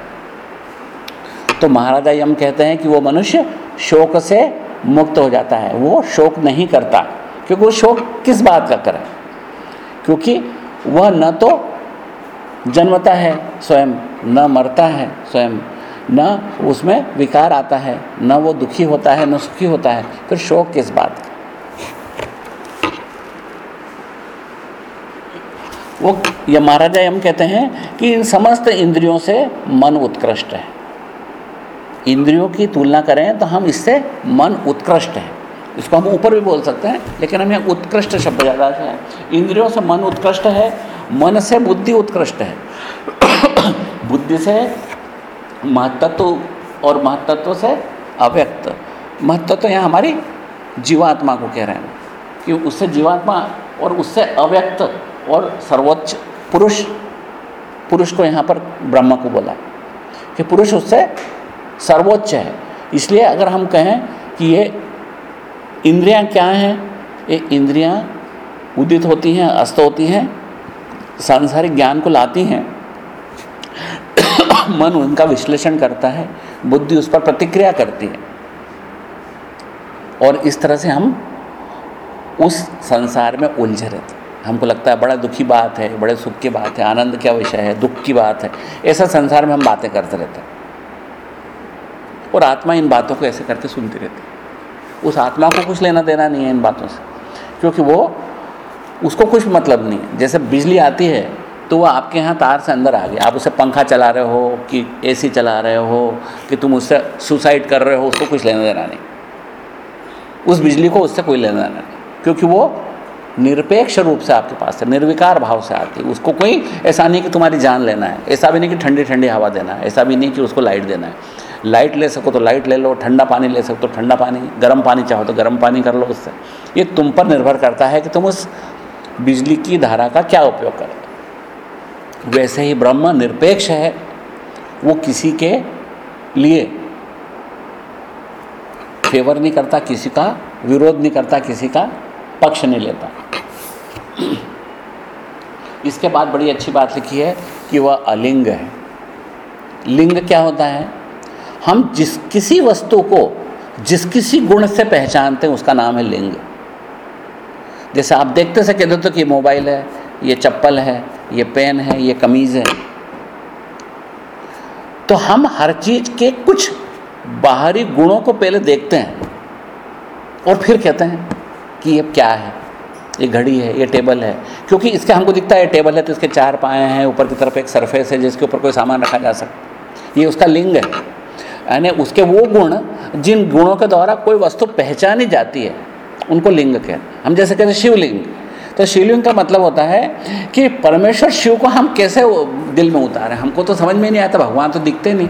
तो महाराजा यम कहते हैं कि वो मनुष्य शोक से मुक्त हो जाता है। वो शोक नहीं करता। क्योंकि वो शोक किस बात का करे? क्योंकि वह न तो जन्मता है स्वयं, न मरता है स्वयं, न उसमें विकार आता है, न वो दुखी होता है, न सुखी होता है। फिर शोक किस बात का? वो ये महाराजा यम कहते हैं कि इन समस्त इंद्रियों से मन उत्कृष्ट है। इंद्रियों की तुलना करें तो हम इससे मन उत्कृष्ट है। इसको हम ऊपर भी बोल सकते हैं, लेकिन हम यहाँ उत्कृष्ट शब्द ज़्यादा है। इंद्रियों से मन उत्कृष्ट है, मन से बुद्धि उत्कृष्ट है। *coughs* बुद्धि से महत्त्व और महत्त्व से अव्यक्त। महत्व तो यहाँ हमारी जीवात्मा को कह रहे हैं कि उससे जीवात्मा और उससे अव्यक्त और सर्वोच्च पुरुष पुरुष को यहाँ पर ब्रह्म को बोला कि पुरुष उससे सर्वोच्च है। इसलिए अगर हम कहें कि ये इंद्रियाँ क्या हैं? ये इंद्रियाँ उदित होती हैं, अस्त होती हैं, सांसारिक ज्ञान को लाती हैं। *coughs* मन उनका विश्लेषण करता है, बुद्धि उस पर प्रतिक्रिया करती है। और इस तरह से हम उस संसार में उलझे रहते हमको लगता है बड़ा दुखी बात है, बड़े सुख की बात है, आनंद क्या विषय है, दुख की बात है। ऐसा संसार में हम बातें करते रहते हैं। और आत्मा इन बातों को ऐसे करके सुनती रहती है। उस आत्मा को कुछ लेना देना नहीं है इन बातों से। क्योंकि वो, उसको कुछ मतलब नहीं है। जैसे बिजली आती है तो वो आपके यहाँ तार से अंदर आ गया। आप उसे पंखा चला रहे हो कि एसी चला रहे हो, कि तुम उससे सुसाइड कर रहे हो, उसको कुछ लेना देना नहीं। उस बिजली को उससे कोई लेना देना नहीं। क्योंकि वो निरपेक्ष रूप से आपके पास है, निर्विकार भाव से आती है। उसको कोई, ऐसा नहीं कि तुम्हारी जान लेना है, ऐसा भी नहीं कि ठंडी ठंडी हवा देना है, ऐसा भी नहीं कि उसको लाइट देना है। लाइट ले सको तो लाइट ले लो, ठंडा पानी ले सको तो ठंडा पानी, गर्म पानी चाहो तो गर्म पानी कर लो उससे। ये तुम पर निर्भर करता है कि तुम उस बिजली की धारा का क्या उपयोग करो। वैसे ही ब्रह्म निरपेक्ष है, वो किसी के लिए फेवर नहीं करता, किसी का विरोध नहीं करता, किसी का पक्ष नहीं लेता। इसके बाद बड़ी अच्छी बात लिखी है कि वह अलिंग है। लिंग क्या होता है? हम जिस किसी वस्तु को जिस किसी गुण से पहचानते हैं, उसका नाम है लिंग। जैसे आप देखते से कहते तो कि मोबाइल है, ये चप्पल है, ये पेन है, ये कमीज़ है। तो हम हर चीज़ के कुछ बाहरी गुणों को पहले देखते हैं और फिर कहते हैं कि ये क्या है? ये घड़ी है, ये टेबल है। क्योंकि इसके हमको दिखता है टेबल है तो इसके चार पाए हैं, ऊपर की तरफ़ एक सरफेस है जिसके ऊपर कोई सामान रखा जा सकता ये उसका लिंग है। यानी उसके वो गुण, जिन गुणों के द्वारा कोई वस्तु पहचानी जाती है, उनको लिंग कहते हम जैसे कहते हैं शिवलिंग। तो शिवलिंग का मतलब होता है कि परमेश्वर शिव को हम कैसे दिल में उतारें? हमको तो समझ में नहीं आता, भगवान तो दिखते नहीं।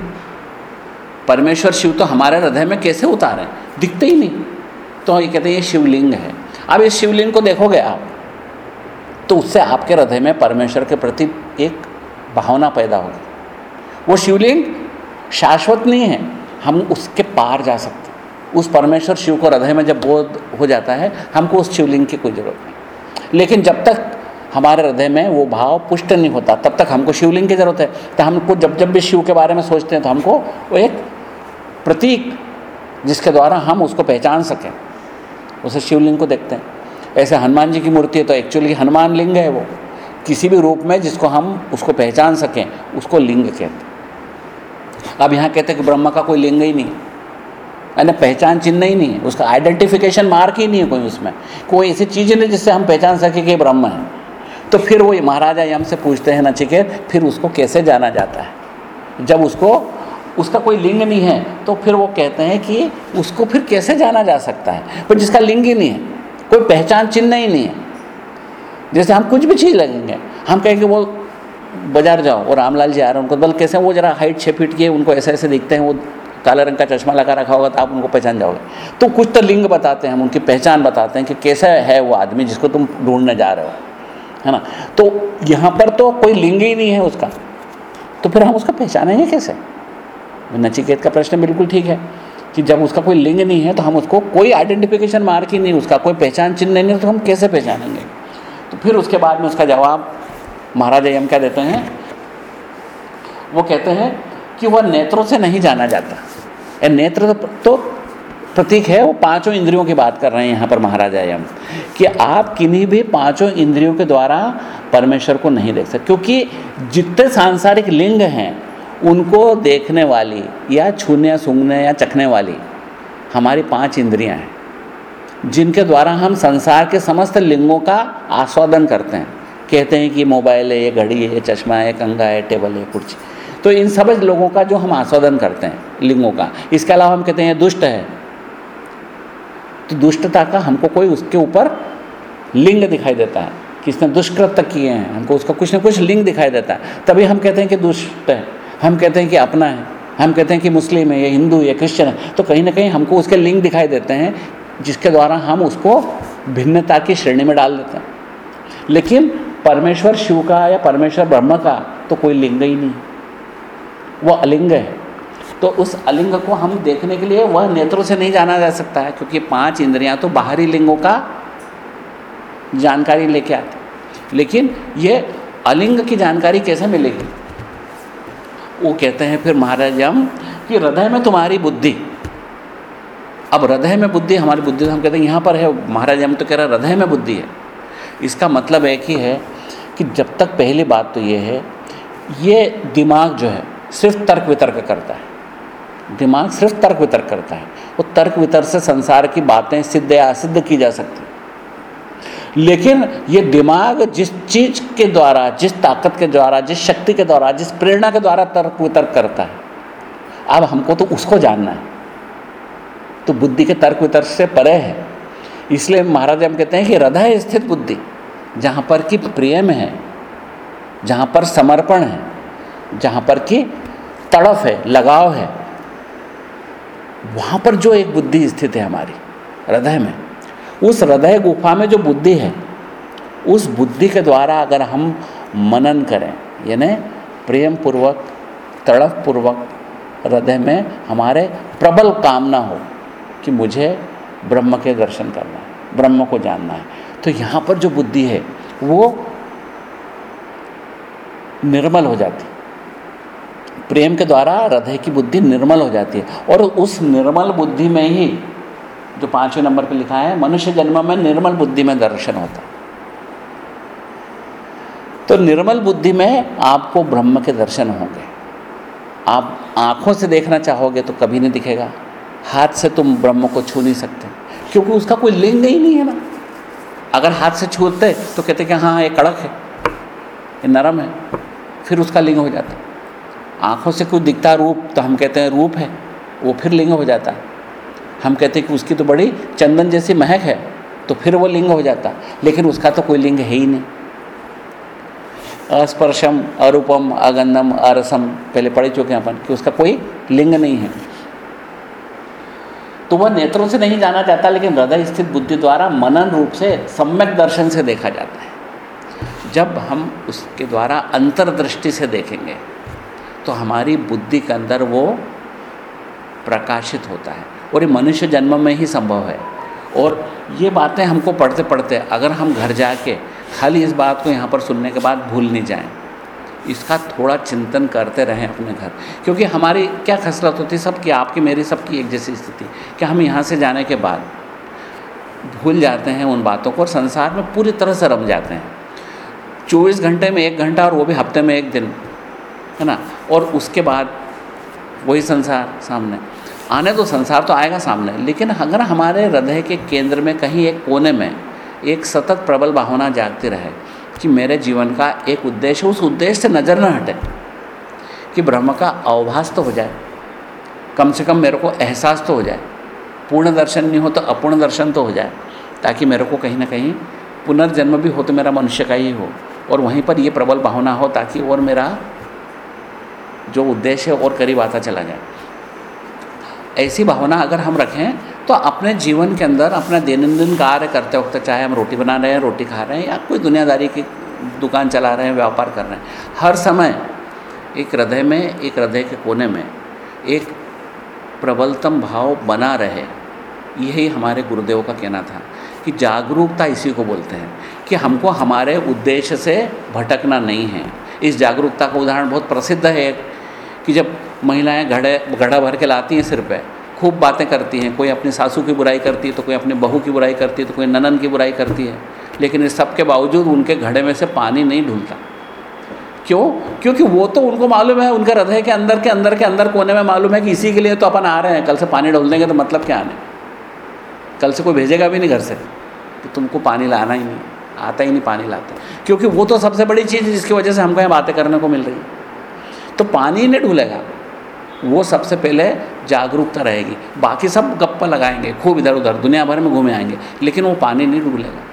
परमेश्वर शिव तो हमारे हृदय में कैसे उतारें? दिखते ही नहीं। तो ये कहते हैं, ये शिवलिंग है। अब इस शिवलिंग को देखोगे आप तो उससे आपके हृदय में परमेश्वर के प्रति एक भावना पैदा होगी। वो शिवलिंग शाश्वत नहीं है, हम उसके पार जा सकते उस परमेश्वर शिव को हृदय में जब बोध हो जाता है, हमको उस शिवलिंग की कोई ज़रूरत नहीं। लेकिन जब तक हमारे हृदय में वो भाव पुष्ट नहीं होता, तब तक हमको शिवलिंग की ज़रूरत है। तो हमको जब जब भी शिव के बारे में सोचते हैं तो हमको वो एक प्रतीक जिसके द्वारा हम उसको पहचान सकें। उसे शिवलिंग को देखते हैं। ऐसे हनुमान जी की मूर्ति है तो एक्चुअली हनुमान लिंग है वो। किसी भी रूप में जिसको हम उसको पहचान सकें, उसको लिंग कहते हैं। अब यहाँ कहते हैं कि ब्रह्मा का कोई लिंग ही नहीं। है यानी पहचान चिन्ह ही नहीं। है उसका आइडेंटिफिकेशन मार्क ही नहीं है कोई उसमें। कोई ऐसी चीज़ नहीं जिससे हम पहचान सकें कि ब्रह्म है। तो फिर वो महाराजा यम से पूछते हैं, नचिकेत, फिर उसको कैसे जाना जाता है? जब उसको उसका कोई लिंग नहीं है तो फिर वो कहते हैं कि उसको फिर कैसे जाना जा सकता है? पर जिसका लिंग ही नहीं है, कोई पहचान चिन्ह ही नहीं है। जैसे हम कुछ भी चीज़ लगेंगे, हम कहेंगे वो बाज़ार जाओ और रामलाल जी आ रहे हैं, उनको बल, कैसे वो जरा हाइट छः फीट के उनको ऐसे ऐसे दिखते हैं, वो काले रंग का चश्मा लगा रखा होगा तो आप उनको पहचान जाओगे। तो कुछ तो लिंग बताते हैं, हम उनकी पहचान बताते हैं कि कैसा है वो आदमी जिसको तुम ढूँढने जा रहे हो, है ना? तो यहाँ पर तो कोई लिंग ही नहीं है उसका। तो फिर हम उसका पहचानेंगे कैसे? नचिकेत का प्रश्न बिल्कुल ठीक है कि जब उसका कोई लिंग नहीं है तो हम उसको कोई आइडेंटिफिकेशन मार्क ही नहीं, उसका कोई पहचान चिन्ह नहीं है तो हम कैसे पहचानेंगे? तो फिर उसके बाद में उसका जवाब महाराजा यम क्या देते हैं। वो कहते हैं कि वह नेत्रों से नहीं जाना जाता। या नेत्र तो प्रतीक है, वो पाँचों इंद्रियों की बात कर रहे हैं यहाँ पर महाराजा यम कि आप किन्हीं भी पाँचों इंद्रियों के द्वारा परमेश्वर को नहीं देख सकते, क्योंकि जितने सांसारिक लिंग हैं उनको देखने वाली या छूने सूंघने या चखने वाली हमारी पाँच इंद्रियाँ हैं, जिनके द्वारा हम संसार के समस्त लिंगों का आस्वादन करते हैं। कहते हैं कि मोबाइल है, ये घड़ी है, ये चश्मा है, कंगा है, टेबल है, कुर्सी। तो इन सब लोगों का जो हम आस्वादन करते हैं, लिंगों का। इसके अलावा हम कहते हैं दुष्ट है। तो दुष्टता का हमको कोई उसके ऊपर लिंग दिखाई देता है। किसने दुष्कृत्य किए हैं, हमको उसका कुछ ना कुछ लिंग दिखाई देता है। तभी हम कहते हैं कि दुष्ट है। हम कहते हैं कि अपना है, हम कहते हैं कि मुस्लिम है, या हिंदू, या क्रिश्चियन है। तो कहीं ना कहीं हमको उसके लिंग दिखाई देते हैं, जिसके द्वारा हम उसको भिन्नता की श्रेणी में डाल देते हैं। लेकिन परमेश्वर शिव का या परमेश्वर ब्रह्म का तो कोई लिंग ही नहीं। वह अलिंग है। तो उस अलिंग को हम देखने के लिए वह नेत्रों से नहीं जाना जा सकता है, क्योंकि पाँच इंद्रियाँ तो बाहरी लिंगों का जानकारी लेके आते लेकिन ये अलिंग की जानकारी कैसे मिलेगी? वो कहते हैं फिर महाराज हम कि हृदय में तुम्हारी बुद्धि। अब हृदय में बुद्धि, हमारी बुद्धि तो हम कहते हैं यहाँ पर है, महाराज हम तो कह रहे हैं हृदय में बुद्धि है। इसका मतलब एक ही है कि जब तक पहली बात तो ये है, ये दिमाग जो है, सिर्फ़ तर्क वितर्क करता है। दिमाग सिर्फ़ तर्क वितर्क करता है। वो तर्क वितर्क से संसार की बातें सिद्ध या असिद्ध की जा सकती लेकिन ये दिमाग जिस चीज़ के द्वारा, जिस ताकत के द्वारा, जिस शक्ति के द्वारा, जिस प्रेरणा के द्वारा तर्क वितर्क करता है, अब हमको तो उसको जानना है। तो बुद्धि के तर्क वितर्क से परे है। इसलिए महाराज हम कहते हैं कि हृदय स्थित बुद्धि, जहाँ पर कि प्रेम है, जहाँ पर समर्पण है, जहाँ पर कि तड़फ है, लगाव है, वहाँ पर जो एक बुद्धि स्थित है हमारी, हृदय में उस हृदय गुफा में जो बुद्धि है, उस बुद्धि के द्वारा अगर हम मनन करें, यानी प्रेम पूर्वक तड़फ पूर्वक हृदय में हमारे प्रबल कामना हो कि मुझे ब्रह्म के दर्शन करना है, ब्रह्म को जानना है तो यहाँ पर जो बुद्धि है, वो निर्मल हो जाती प्रेम के द्वारा हृदय की बुद्धि निर्मल हो जाती है और उस निर्मल बुद्धि में ही जो पाँचवें नंबर पे लिखा है, मनुष्य जन्म में निर्मल बुद्धि में दर्शन होता। है तो निर्मल बुद्धि में आपको ब्रह्म के दर्शन होंगे। आप आँखों से देखना चाहोगे तो कभी नहीं दिखेगा। हाथ से तुम ब्रह्म को छू नहीं सकते, क्योंकि उसका कोई लिंग ही नहीं है ना। अगर हाथ से छूते तो कहते कि हाँ ये कड़क है, ये नरम है, फिर उसका लिंग हो जाता। आँखों से कोई दिखता रूप तो हम कहते हैं रूप है, वो फिर लिंग हो जाता है। हम कहते हैं कि उसकी तो बड़ी चंदन जैसी महक है तो फिर वो लिंग हो जाता। लेकिन उसका तो कोई लिंग है ही नहीं। अस्पर्शम, अरूपम अगंधम अरसम, पहले पढ़ चुके हैं अपन कि उसका कोई लिंग नहीं है। तो वह नेत्रों से नहीं जाना जाता, लेकिन हृदय स्थित बुद्धि द्वारा मनन रूप से सम्यक दर्शन से देखा जाता है। जब हम उसके द्वारा अंतर्दृष्टि से देखेंगे तो हमारी बुद्धि के अंदर वो प्रकाशित होता है। और ये मनुष्य जन्म में ही संभव है। और ये बातें हमको पढ़ते पढ़ते, अगर हम घर जाके खाली इस बात को यहाँ पर सुनने के बाद भूल नहीं जाएँ, इसका थोड़ा चिंतन करते रहें अपने घर। क्योंकि हमारी क्या खसरत होती सबकी, आपकी, मेरी, सबकी एक जैसी स्थिति। कि हम यहाँ से जाने के बाद भूल जाते हैं उन बातों को और संसार में पूरी तरह से रम जाते हैं। चौबीस घंटे में एक घंटा और वो भी हफ़्ते में एक दिन, है ना? और उसके बाद वही संसार सामने। आने तो संसार तो आएगा सामने, लेकिन अगर हमारे हृदय के केंद्र में कहीं एक कोने में एक सतत प्रबल भावना जागती रहे कि मेरे जीवन का एक उद्देश्य, उस उद्देश्य से नज़र न हटे कि ब्रह्म का अवभास तो हो जाए, कम से कम मेरे को एहसास तो हो जाए, पूर्ण दर्शन नहीं हो तो अपूर्ण दर्शन तो हो जाए, ताकि मेरे को कहीं ना कहीं पुनर्जन्म भी हो तो मेरा मनुष्य का ही हो, और वहीं पर ये प्रबल भावना हो ताकि और मेरा जो उद्देश्य है और करीब आता चला जाए। ऐसी भावना अगर हम रखें तो अपने जीवन के अंदर, अपना दैनंदिन कार्य करते वक्त, चाहे हम रोटी बना रहे हैं, रोटी खा रहे हैं, या कोई दुनियादारी की दुकान चला रहे हैं, व्यापार कर रहे हैं, हर समय एक हृदय में, एक हृदय के कोने में, एक प्रबलतम भाव बना रहे। यही हमारे गुरुदेव का कहना था कि जागरूकता इसी को बोलते हैं कि हमको हमारे उद्देश्य से भटकना नहीं है। इस जागरूकता का उदाहरण बहुत प्रसिद्ध है कि जब महिलाएँ घड़े, घड़ा भर के लाती हैं सिर पे। खूब बातें करती हैं। कोई अपनी सासू की बुराई करती है तो कोई अपनी बहू की बुराई करती है तो कोई ननन की बुराई करती है। लेकिन इस सब के बावजूद उनके घड़े में से पानी नहीं ढूंढता। क्यों? क्योंकि वो तो उनको मालूम है, उनके हृदय के अंदर के अंदर के अंदर, कोने में मालूम है कि इसी के लिए तो अपन आ रहे हैं। कल से पानी ढोल देंगे तो मतलब क्या आने? कल से कोई भेजेगा भी नहीं घर से। तो तुमको पानी लाना ही नहीं, आता ही नहीं पानी लाते। क्योंकि वो तो सबसे बड़ी चीज़ है जिसकी वजह से हमको यहाँ बातें करने को मिल रही है। तो पानी नहीं ढूलेगा वो सबसे पहले जागरूकता रहेगी। बाकी सब गप्पा लगाएँगे, खूब इधर उधर, दुनिया भर में घूमे आएँगे, लेकिन वो पानी नहीं डूबेगा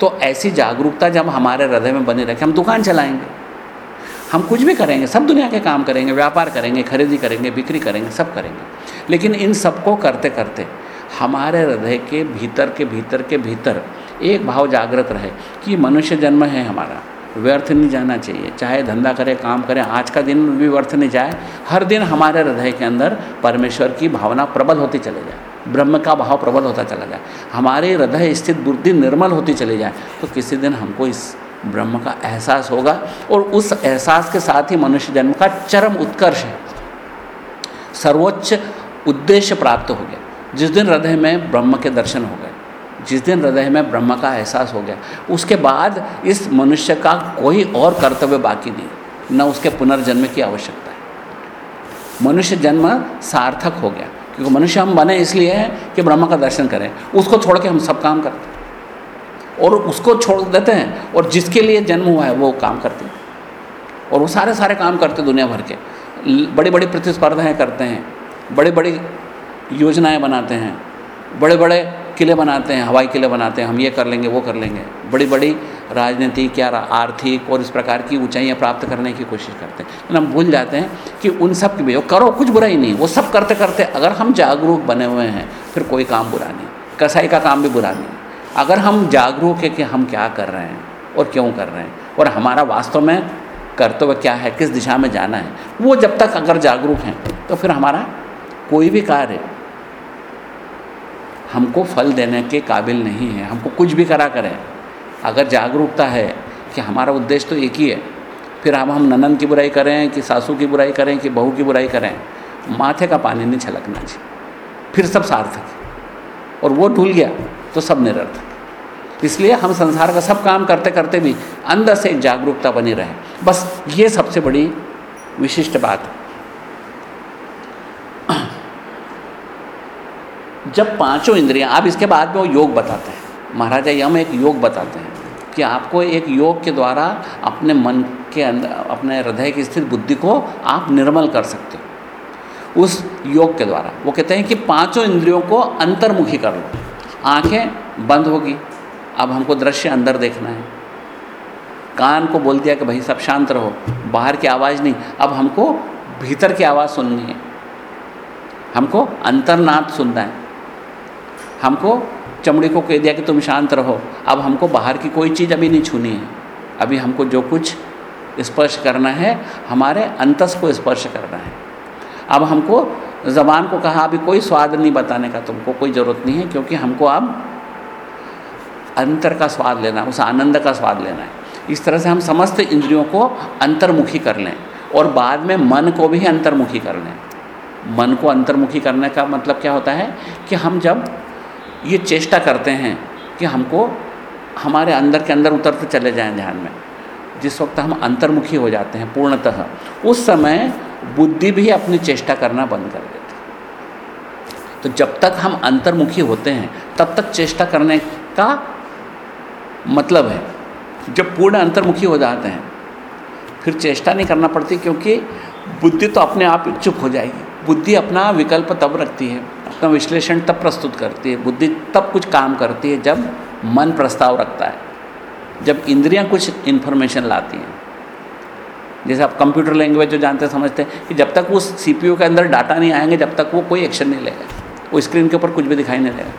तो ऐसी जागरूकता जब हमारे हृदय में बनी रखे, हम दुकान चलाएँगे। हम कुछ भी करेंगे, सब दुनिया के काम करेंगे, व्यापार करेंगे, खरीदी करेंगे, बिक्री करेंगे, सब करेंगे। लेकिन इन सबको करते करते हमारे हृदय के भीतर के भीतर के भीतर एक भाव जागृत रहे कि मनुष्य जन्म है हमारा। व्यर्थ नहीं जाना चाहिए। चाहे धंधा करें, काम करें, आज का दिन भी व्यर्थ नहीं जाए, हर दिन हमारे हृदय के अंदर परमेश्वर की भावना प्रबल होती चले जाए। ब्रह्म का भाव प्रबल होता चला जाए। हमारे हृदय स्थित बुद्धि निर्मल होती चली जाए तो किसी दिन हमको इस ब्रह्म का एहसास होगा और उस एहसास के साथ ही मनुष्य जन्म का चरम उत्कर्ष है। सर्वोच्च उद्देश्य प्राप्त हो गया। जिस दिन हृदय में ब्रह्म के दर्शन हो गए जिस दिन हृदय में ब्रह्म का एहसास हो गया, उसके बाद इस मनुष्य का कोई और कर्तव्य बाकी नहीं, न उसके पुनर्जन्म की आवश्यकता है। मनुष्य जन्म सार्थक हो गया, क्योंकि मनुष्य हम बने इसलिए हैं कि ब्रह्मा का दर्शन करें, उसको छोड़ के हम सब काम करते हैं। और उसको छोड़ देते हैं, और जिसके लिए जन्म हुआ है, वो काम करते हैं। और वो सारे सारे काम करते दुनिया भर के। बड़ी बड़ी प्रतिस्पर्धाएँ करते हैं बड़ी बड़ी योजनाएँ बनाते हैं बड़े बड़े किले बनाते हैं, हवाई किले बनाते हैं, हम ये कर लेंगे, वो कर लेंगे। बड़ी बड़ी राजनीतिक या आर्थिक और इस प्रकार की ऊंचाइयाँ प्राप्त करने की कोशिश करते हैं। लेकिन हम भूल जाते हैं कि उन सब की भी करो कुछ बुरा ही नहीं, वो सब करते करते अगर हम जागरूक बने हुए हैं, फिर कोई काम बुरा नहीं, कसाई का काम भी बुरा नहीं। अगर हम जागरूक है कि हम क्या कर रहे हैं और क्यों कर रहे हैं, और हमारा वास्तव में कर्तव्य क्या है, किस दिशा में जाना है, वो जब तक अगर जागरूक हैं तो फिर हमारा कोई भी कार्य हमको फल देने के काबिल नहीं है, हमको कुछ भी करा करें। अगर जागरूकता है कि हमारा उद्देश्य तो एक ही है, फिर हम हम ननन की बुराई करें कि सासू की बुराई करें कि बहू की बुराई करें, माथे का पानी नहीं छलकना चाहिए फिर सब सार्थक और वो ढूल गया तो सब निरर्थक इसलिए हम संसार का सब काम करते करते भी अंदर से एक जागरूकता बनी रहे। बस ये सबसे बड़ी विशिष्ट बात है। जब पाँचों इंद्रियाँ, आप इसके बाद में वो योग बताते हैं। महाराजा यम एक योग बताते हैं कि आपको एक योग के द्वारा अपने मन के अंदर, अपने हृदय की स्थित बुद्धि को आप निर्मल कर सकते हो। उस योग के द्वारा। वो कहते हैं कि पाँचों इंद्रियों को अंतर्मुखी कर लो। आँखें बंद होगी। अब हमको दृश्य अंदर देखना है। कान को बोल दिया कि भाई सब शांत रहो। बाहर की आवाज़ नहीं। अब हमको भीतर की आवाज़ सुननी है। हमको अंतर्नाद सुनना है। हमको चमड़ी को कह दिया कि तुम शांत रहो। अब हमको बाहर की कोई चीज़ अभी नहीं छूनी है। अभी हमको जो कुछ स्पर्श करना है, हमारे अंतस को स्पर्श करना है। अब हमको ज़बान को कहा, अभी कोई स्वाद नहीं बताने का तुमको, कोई ज़रूरत नहीं है, क्योंकि हमको अब अंतर का स्वाद लेना है, उस आनंद का स्वाद लेना है। इस तरह से हम समस्त इंद्रियों को अंतर्मुखी कर लें और बाद में मन को भी अंतर्मुखी कर लें। मन को अंतर्मुखी करने का मतलब क्या होता है कि हम जब ये चेष्टा करते हैं कि हमको हमारे अंदर के अंदर उतरते चले जाएँ ध्यान में। जिस वक्त हम अंतर्मुखी हो जाते हैं, पूर्णतः, उस समय बुद्धि भी अपनी चेष्टा करना बंद कर देती तो जब तक हम अंतर्मुखी होते हैं, तब तक चेष्टा करने का मतलब है, जब पूर्ण अंतर्मुखी हो जाते हैं, फिर चेष्टा नहीं करना पड़ती क्योंकि बुद्धि तो अपने आप चुप हो जाएगी। बुद्धि अपना विकल्प तब रखती है अपना विश्लेषण तब प्रस्तुत करती है, बुद्धि तब कुछ काम करती है जब मन प्रस्ताव रखता है, जब इंद्रियाँ कुछ इन्फॉर्मेशन लाती हैं। जैसे आप कंप्यूटर लैंग्वेज जो जानते, समझते हैं कि जब तक उस सीपीयू के अंदर डाटा नहीं आएँगे, जब तक वो कोई एक्शन नहीं लेगा, वो स्क्रीन के ऊपर कुछ भी दिखाई नहीं देगा।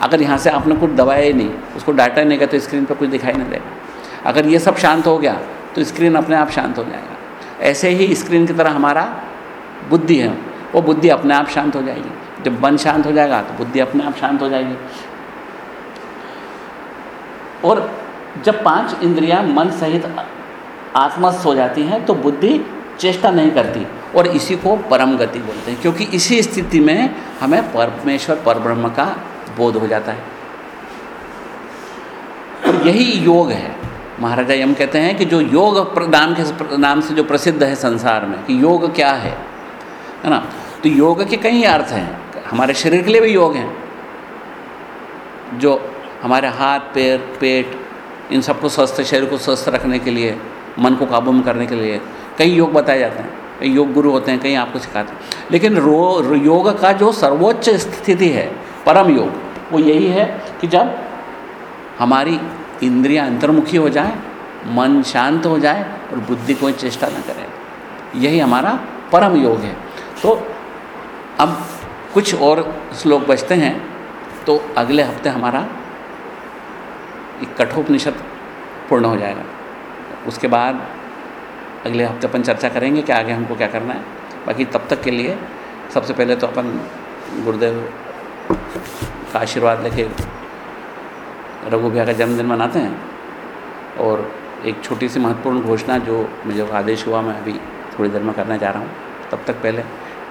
अगर यहाँ से आपने कुछ दबाया ही नहीं, उसको डाटा नहीं गया तो स्क्रीन पर कुछ दिखाई नहीं देगा। अगर ये सब शांत हो गया तो स्क्रीन अपने आप शांत हो जाएगा। ऐसे ही स्क्रीन की तरह हमारा बुद्धि है, वो बुद्धि अपने आप शांत हो जाएगी। जब मन शांत हो जाएगा तो बुद्धि अपने आप शांत हो जाएगी। और जब पाँच इंद्रियाँ मन सहित आत्मस्थ हो जाती हैं तो बुद्धि चेष्टा नहीं करती और इसी को परम गति बोलते हैं, क्योंकि इसी स्थिति में हमें परमेश्वर, परब्रह्म का बोध हो जाता है। और यही योग है। महाराजा यम कहते हैं कि जो योग नाम के नाम से जो प्रसिद्ध है संसार में, कि योग क्या है है ना? तो योग के कई अर्थ हैं। हमारे शरीर के लिए भी योग हैं। जो हमारे हाथ, पैर, पेट, इन सबको स्वस्थ, शरीर को स्वस्थ रखने के लिए, मन को काबू में करने के लिए कई योग बताए जाते हैं। कई योग गुरु होते हैं, कई आपको सिखाते हैं। लेकिन रो, योग का जो सर्वोच्च स्थिति है, परम योग, वो यही है कि जब हमारी इंद्रियाँ अंतर्मुखी हो जाए, मन शांत हो जाए और बुद्धि कोई चेष्टा न करे, यही हमारा परम योग है। तो अब कुछ और श्लोक बचते हैं तो अगले हफ़्ते हमारा कठोपनिषद पूर्ण हो जाएगा। उसके बाद अगले हफ़्ते अपन चर्चा करेंगे कि आगे हमको क्या करना है। बाकी तब तक के लिए सबसे पहले तो अपन गुरुदेव का आशीर्वाद लेके रघु भैया का जन्मदिन मनाते हैं और एक छोटी सी महत्वपूर्ण घोषणा जो मुझे आदेश हुआ, मैं अभी थोड़ी देर में करने जा रहा हूँ। तब तक पहले